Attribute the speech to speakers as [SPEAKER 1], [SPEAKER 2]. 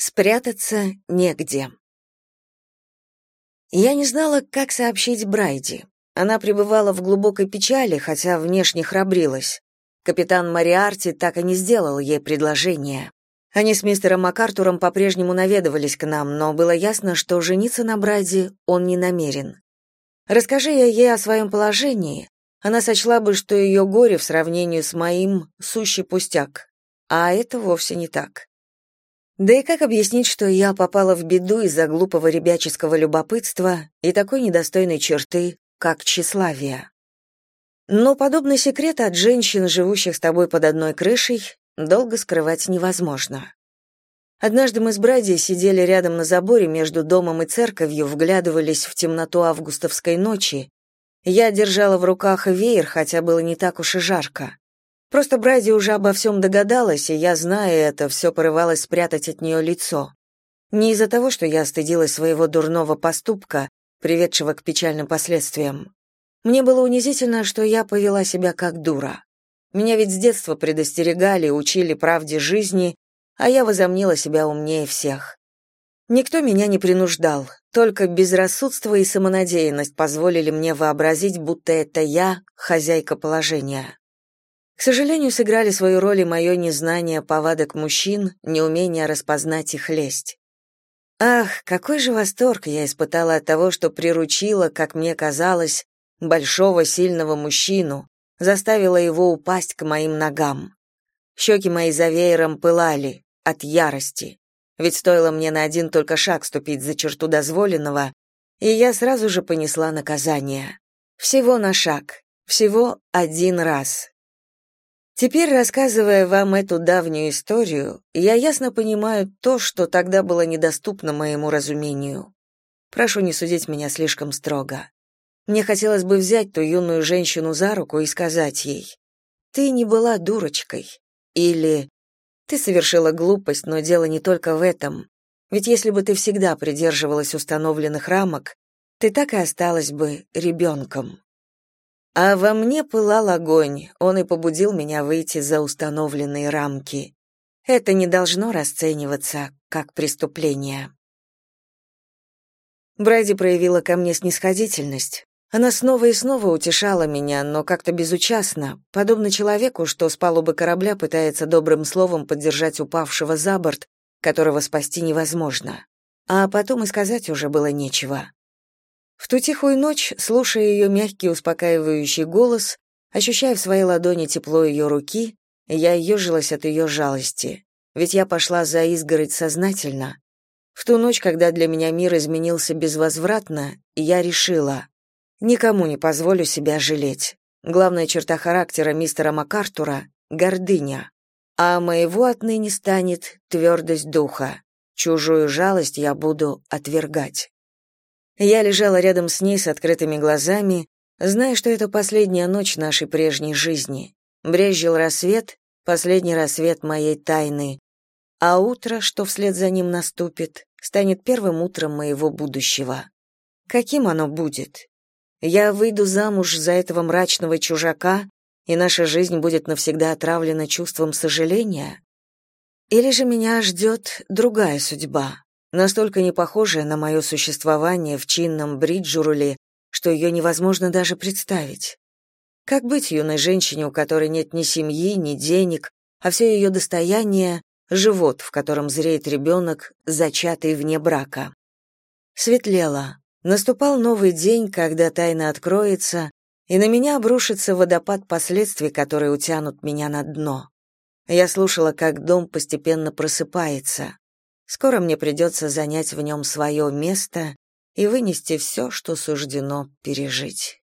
[SPEAKER 1] Спрятаться негде. Я не знала, как сообщить Брайди. Она пребывала в глубокой печали, хотя внешне храбрилась. Капитан Мариарти так и не сделал ей предложение. Они с мистером МакАртуром по-прежнему наведывались к нам, но было ясно, что жениться на Брайди он не намерен. Расскажи я ей о своем положении, она сочла бы, что ее горе в сравнении с моим — сущий пустяк. А это вовсе не так. Да и как объяснить, что я попала в беду из-за глупого ребяческого любопытства и такой недостойной черты, как тщеславие? Но подобный секрет от женщин, живущих с тобой под одной крышей, долго скрывать невозможно. Однажды мы с Бради сидели рядом на заборе между домом и церковью, вглядывались в темноту августовской ночи. Я держала в руках веер, хотя было не так уж и жарко. Просто Бради уже обо всем догадалась, и я, зная это, все порывалась спрятать от нее лицо. Не из-за того, что я стыдилась своего дурного поступка, приведшего к печальным последствиям. Мне было унизительно, что я повела себя как дура. Меня ведь с детства предостерегали, учили правде жизни, а я возомнила себя умнее всех. Никто меня не принуждал, только безрассудство и самонадеянность позволили мне вообразить, будто это я хозяйка положения. К сожалению, сыграли свою роль и мое незнание повадок мужчин, неумение распознать их лесть. Ах, какой же восторг я испытала от того, что приручила, как мне казалось, большого сильного мужчину, заставила его упасть к моим ногам. Щеки мои за веером пылали от ярости, ведь стоило мне на один только шаг ступить за черту дозволенного, и я сразу же понесла наказание. Всего на шаг, всего один раз. Теперь, рассказывая вам эту давнюю историю, я ясно понимаю то, что тогда было недоступно моему разумению. Прошу не судить меня слишком строго. Мне хотелось бы взять ту юную женщину за руку и сказать ей, «Ты не была дурочкой» или «Ты совершила глупость, но дело не только в этом. Ведь если бы ты всегда придерживалась установленных рамок, ты так и осталась бы ребенком». А во мне пылал огонь, он и побудил меня выйти за установленные рамки. Это не должно расцениваться как преступление. Брайди проявила ко мне снисходительность. Она снова и снова утешала меня, но как-то безучастно, подобно человеку, что с палубы корабля пытается добрым словом поддержать упавшего за борт, которого спасти невозможно. А потом и сказать уже было нечего. В ту тихую ночь, слушая ее мягкий успокаивающий голос, ощущая в своей ладони тепло ее руки, я ежилась от ее жалости. Ведь я пошла за изгородь сознательно. В ту ночь, когда для меня мир изменился безвозвратно, я решила, никому не позволю себя жалеть. Главная черта характера мистера МакАртура — гордыня. А моего отныне станет твердость духа. Чужую жалость я буду отвергать. Я лежала рядом с ней с открытыми глазами, зная, что это последняя ночь нашей прежней жизни. Брезжил рассвет, последний рассвет моей тайны, а утро, что вслед за ним наступит, станет первым утром моего будущего. Каким оно будет? Я выйду замуж за этого мрачного чужака, и наша жизнь будет навсегда отравлена чувством сожаления? Или же меня ждет другая судьба? Настолько не похожая на мое существование в чинном Бриджуруле, что ее невозможно даже представить. Как быть юной женщине, у которой нет ни семьи, ни денег, а все ее достояние — живот, в котором зреет ребенок, зачатый вне брака? Светлело. Наступал новый день, когда тайна откроется, и на меня обрушится водопад последствий, которые утянут меня на дно. Я слушала, как дом постепенно просыпается. Скоро мне придется занять в нем свое место и вынести все, что суждено пережить.